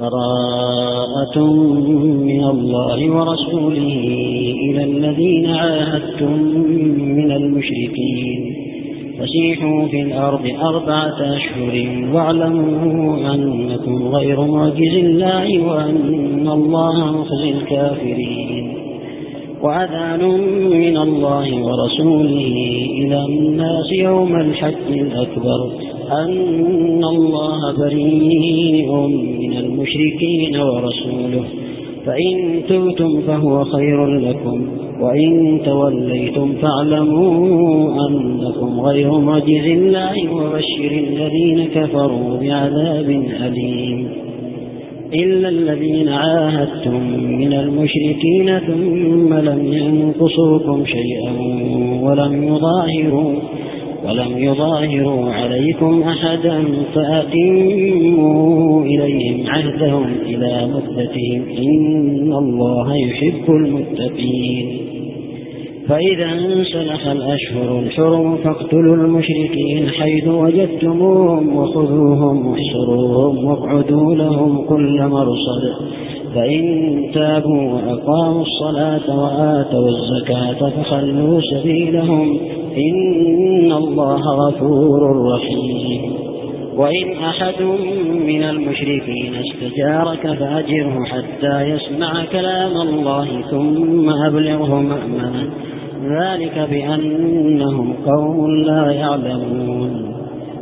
براءة من الله ورسوله إلى الذين عاهدتم من المشركين. فسيحوا في الأرض أربعة أشهر واعلموا أنكم غير معجز الله وأن الله مخزي الكافرين. وأذان من الله ورسوله إلى الناس يوم الحج الأكبر. أن الله بريء من المشركين ورسوله. فإن تبتم فهو خير لكم وإن توليتم فاعلموا أنكم غير معجز الله وبشر الذين كفروا بعذاب أليم. إلا الذين عاهدتم من المشركين ثم لم ينقصوكم شيئا ولم يظاهروا ولم يظاهروا عليكم أحدا فأتموا إليهم عهدهم إلى مدتهم إن الله يحب المتقين. فإذا انسلخ الأشهر الحرم فاقتلوا المشركين حيث وجدتموهم وخذوهم واحصروهم واقعدوا لهم كل مرصد. فإن تابوا وأقاموا الصلاة وآتوا الزكاة فخلوا سبيلهم إن الله غفور رحيم. وإن أحد من المشركين استجارك فأجره حتى يسمع كلام الله ثم أبلغه مأمنا. ذلك بأنهم قوم لا يعلمون.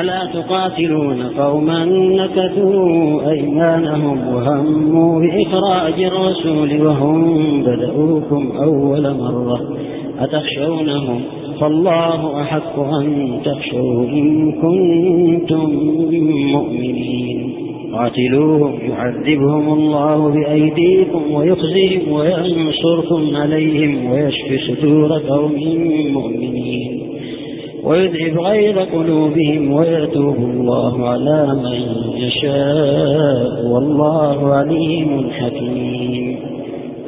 ألا تقاتلون قوما نكثوا أيمانهم وهموا بإخراج الرسول وهم بدأوكم أول مرة أتخشونهم فالله أحق أن تخشوا إن كنتم مؤمنين قاتلوهم يعذبهم الله بأيديكم ويخزيهم وينصركم عليهم ويشفي صدور قوم مؤمنين ويذهب غير قلوبهم ويتوب الله على من يشاء والله عليم حكيم.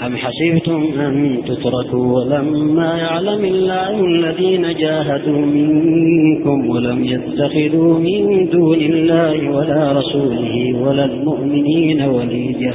أم حسبتم أن تتركوا ولما يعلم الله الذين جاهدوا منكم ولم يتخذوا من دون الله ولا رسوله ولا المؤمنين وليجه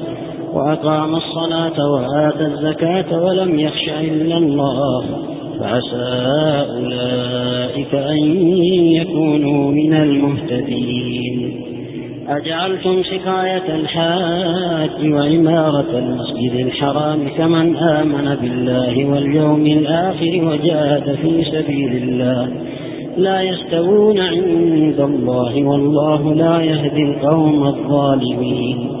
وأقام الصلاة وآتى الزكاة ولم يخش إلا الله. فعسى أولئك أن يكونوا من المهتدين. أجعلتم سقاية الحاج وعمارة المسجد الحرام كمن آمن بالله واليوم الآخر وجاهد في سبيل الله. لا يستوون عند الله والله لا يهدي القوم الظالمين.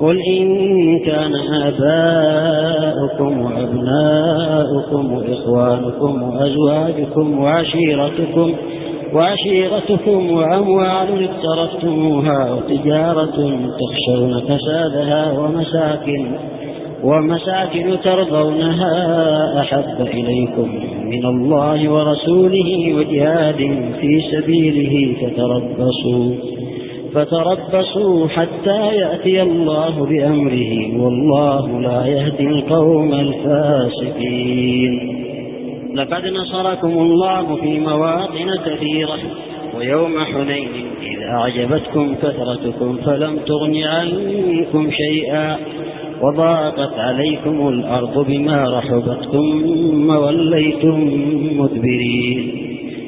قل إن كان آباؤكم وأبناؤكم وإخوانكم وأزواجكم وعشيرتكم وعشيرتكم وأموال اقترفتموها وتجارة تخشون فسادها ومساكن ومساكن ترضونها أحب إليكم من الله ورسوله وجهاد في سبيله فتربصوا فتربصوا حتى يأتي الله بأمره والله لا يهدي القوم الفاسقين. لقد نصركم الله في مواطن كثيرة ويوم حنين إذ أعجبتكم كثرتكم فلم تغن عنكم شيئا وضاقت عليكم الأرض بما رحبت ثم وليتم مدبرين.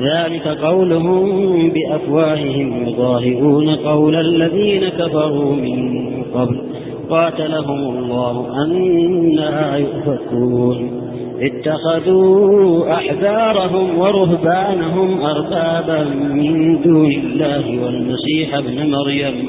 ذلك قولهم بأفواههم يضاهئون قول الذين كفروا من قبل قاتلهم الله أنا يؤفكون اتخذوا أحبارهم ورهبانهم أربابا من دون الله والمسيح ابن مريم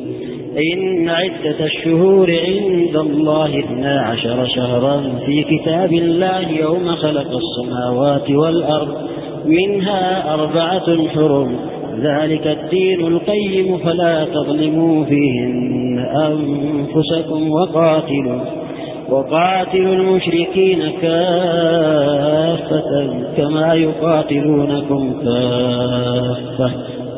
إن عدة الشهور عند الله اثنا عشر شهرا في كتاب الله يوم خلق السماوات والأرض منها أربعة حرم. ذلك الدين القيم فلا تظلموا فيهن أنفسكم وقاتلوا وقاتلوا المشركين كافة كما يقاتلونكم كافة.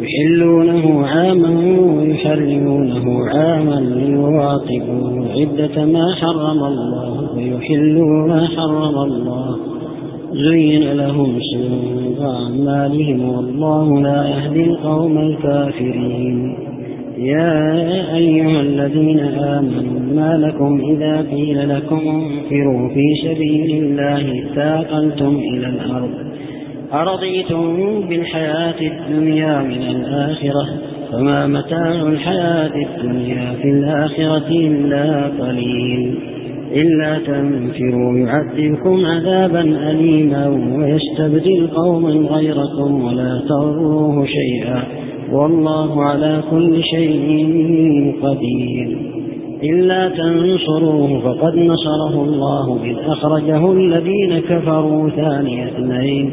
يحلونه عاما ويحرمونه عاما ليواطئوا عدة ما حرم الله ويحلوا ما حرم الله. زين لهم سوء أعمالهم والله لا يهدي القوم الكافرين. يا أيها الذين آمنوا ما لكم إذا قيل لكم انفروا في سبيل الله اتاقلتم إلى الأرض. أرضيتم بالحياة الدنيا من الآخرة؟ فما متاع الحياة الدنيا في الآخرة إلا قليل. إلا تنفروا يعذبكم عذابا أليما ويستبدل قوما غيركم ولا تضروه شيئا. والله على كل شيء قدير. إلا تنصروه فقد نصره الله إذ أخرجه الذين كفروا ثاني اثنين.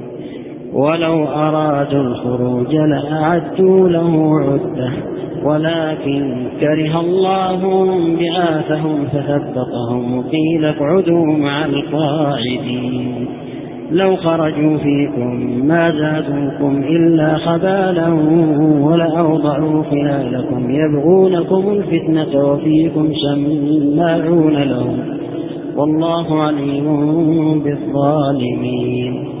ولو أرادوا الخروج لأعدوا له عدة. ولكن كره الله بعاثهم فثبطهم وقيل اقعدوا مع القاعدين. لو خرجوا فيكم ما زادوكم إلا خبالا ولأوضعوا خلالكم. يبغونكم الفتنة وفيكم سماعون لهم. والله عليم بالظالمين.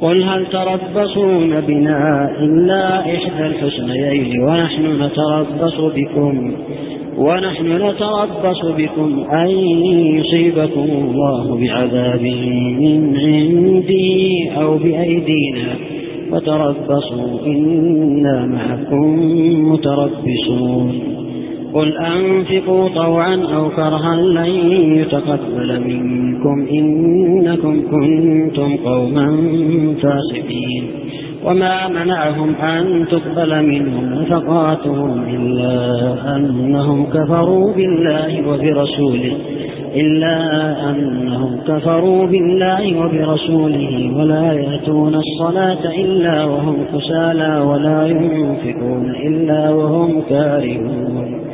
قل هل تربصون بنا إلا إحدى الحسنيين ونحن نتربص بكم ونحن نتربص بكم أن يصيبكم الله بعذاب من عندي أو بأيدينا فتربصوا إنا معكم متربصون. قل أنفقوا طوعا أو كرها لن يتقبل منكم إنكم كنتم قوما فاسقين. وما منعهم أن تقبل منهم نفقاتهم إلا أنهم كفروا بالله وبرسوله إلا أنهم كفروا بالله وبرسوله ولا يأتون الصلاة إلا وهم كسالى ولا ينفقون إلا وهم كارهون.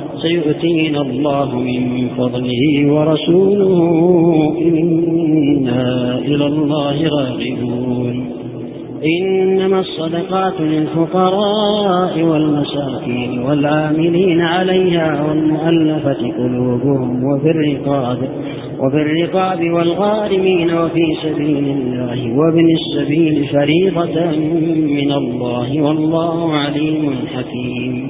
سيؤتينا الله من فضله ورسوله إنا إلى الله راغبون. إنما الصدقات للفقراء والمساكين والعاملين عليها والمؤلفة قلوبهم وفي الرقاب وفي الرقاب والغارمين وفي سبيل الله وابن السبيل فريضة من الله والله عليم حكيم.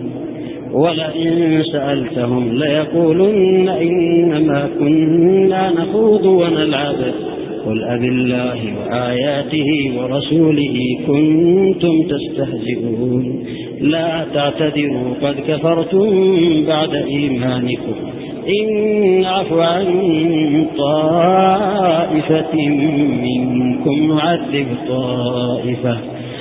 ولئن سألتهم ليقولن إنما كنا نخوض ونلعب. قل أب الله وآياته ورسوله كنتم تستهزئون. لا تعتذروا قد كفرتم بعد إيمانكم. إن عفو عن طائفة منكم نعذب طائفة.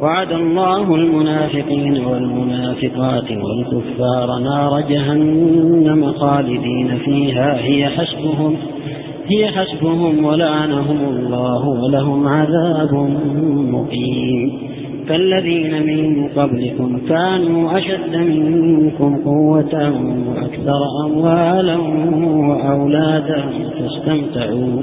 وعد الله المنافقين والمنافقات والكفار نار جهنم خالدين فيها. هي حسبهم هي حسبهم ولعنهم الله ولهم عذاب مقيم. كالذين من قبلكم كانوا أشد منكم قوة وأكثر أموالا وأولادا فاستمتعوا.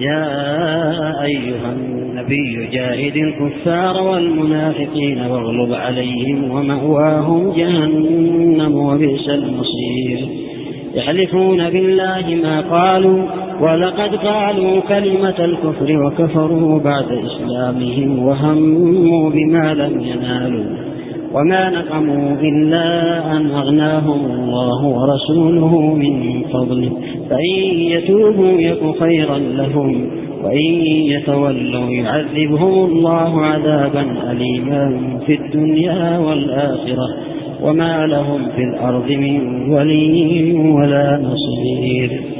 يا أيها النبي جاهد الكفار والمنافقين واغلب عليهم ومأواهم جهنم وبئس المصير. يحلفون بالله ما قالوا ولقد قالوا كلمة الكفر وكفروا بعد إسلامهم وهموا بما لم ينالوا. وما نقموا إلا أن أغناهم الله ورسوله من فضله. فإن يتوبوا يك خيرا لهم وإن يتولوا يعذبهم الله عذابا أليما في الدنيا والآخرة. وما لهم في الأرض من ولي ولا نصير.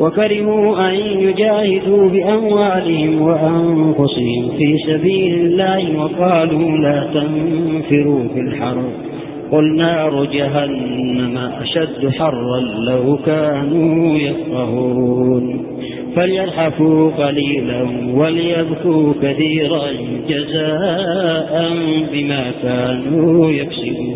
وكرهوا أن يجاهدوا بأموالهم وأنفسهم في سبيل الله وقالوا لا تنفروا في الحر. قل نار جهنم أشد حرا لو كانوا يفقهون. فليرحفوا قليلا وليبكوا كثيرا جزاء بما كانوا يكسبون.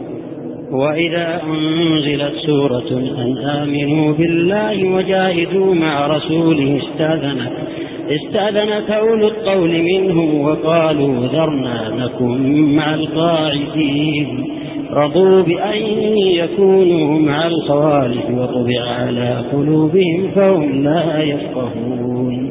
وإذا أنزلت سورة أن آمنوا بالله وجاهدوا مع رسوله استاذنك استاذنك أولو القول منهم وقالوا ذرنا نكن مع القاعدين. رضوا بأن يكونوا مع الخوالف وطبع على قلوبهم فهم لا يفقهون.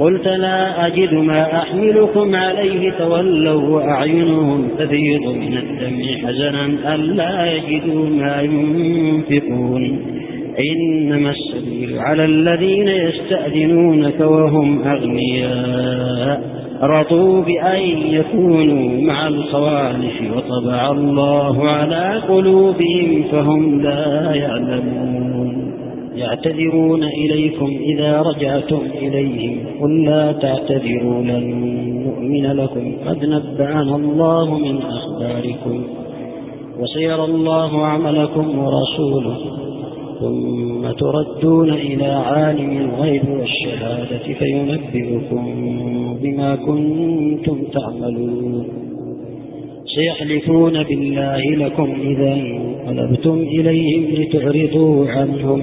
قلت لا أجد ما أحملكم عليه تولوا وأعينهم تفيض من الدم حزنا ألا يجدوا ما ينفقون. إنما السبيل على الذين يستأذنونك وهم أغنياء. رضوا بأن يكونوا مع الخوالف وطبع الله على قلوبهم فهم لا يعلمون. يعتذرون إليكم إذا رجعتم إليهم قل لا تعتذروا لن نؤمن لكم قد نبعنا الله من أخباركم وسيرى الله عملكم ورسوله ثم تردون إلى عالم الغيب والشهادة فينبئكم بما كنتم تعملون. سيحلفون بالله لكم إذا انقلبتم إليهم لتعرضوا عنهم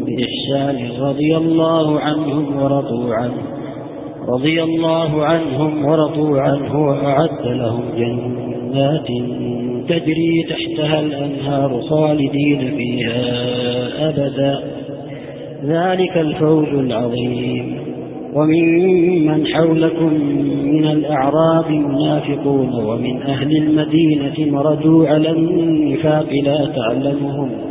بإحسان رضي الله عنهم ورضوا عنه رضي الله عنهم ورضوا عنه وأعد لهم جنات تجري تحتها الأنهار خالدين فيها أبدا. ذلك الفوز العظيم. ومن حولكم من الأعراب منافقون ومن أهل المدينة مردوا على النفاق لا تعلمهم.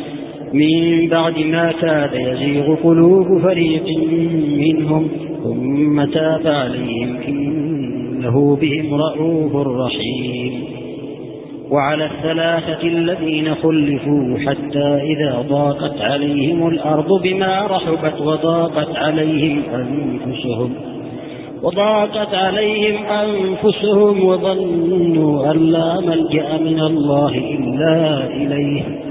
من بعد ما كاد يزيغ قلوب فريق منهم ثم تاب عليهم إنه بهم رؤوف رحيم. وعلى الثلاثة الذين خلفوا حتى إذا ضاقت عليهم الأرض بما رحبت وضاقت عليهم أنفسهم وضاقت عليهم أنفسهم وظنوا أن لا ملجأ من الله إلا إليه.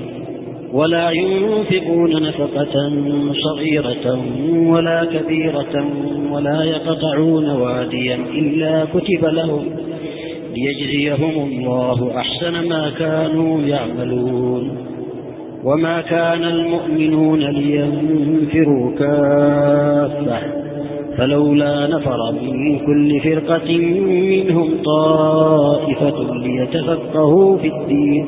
ولا ينفقون نفقة صغيرة ولا كبيرة ولا يقطعون واديا إلا كتب لهم ليجزيهم الله أحسن ما كانوا يعملون. وما كان المؤمنون لينفروا كافة فلولا نفر من كل فرقة منهم طائفة ليتفقهوا في الدين.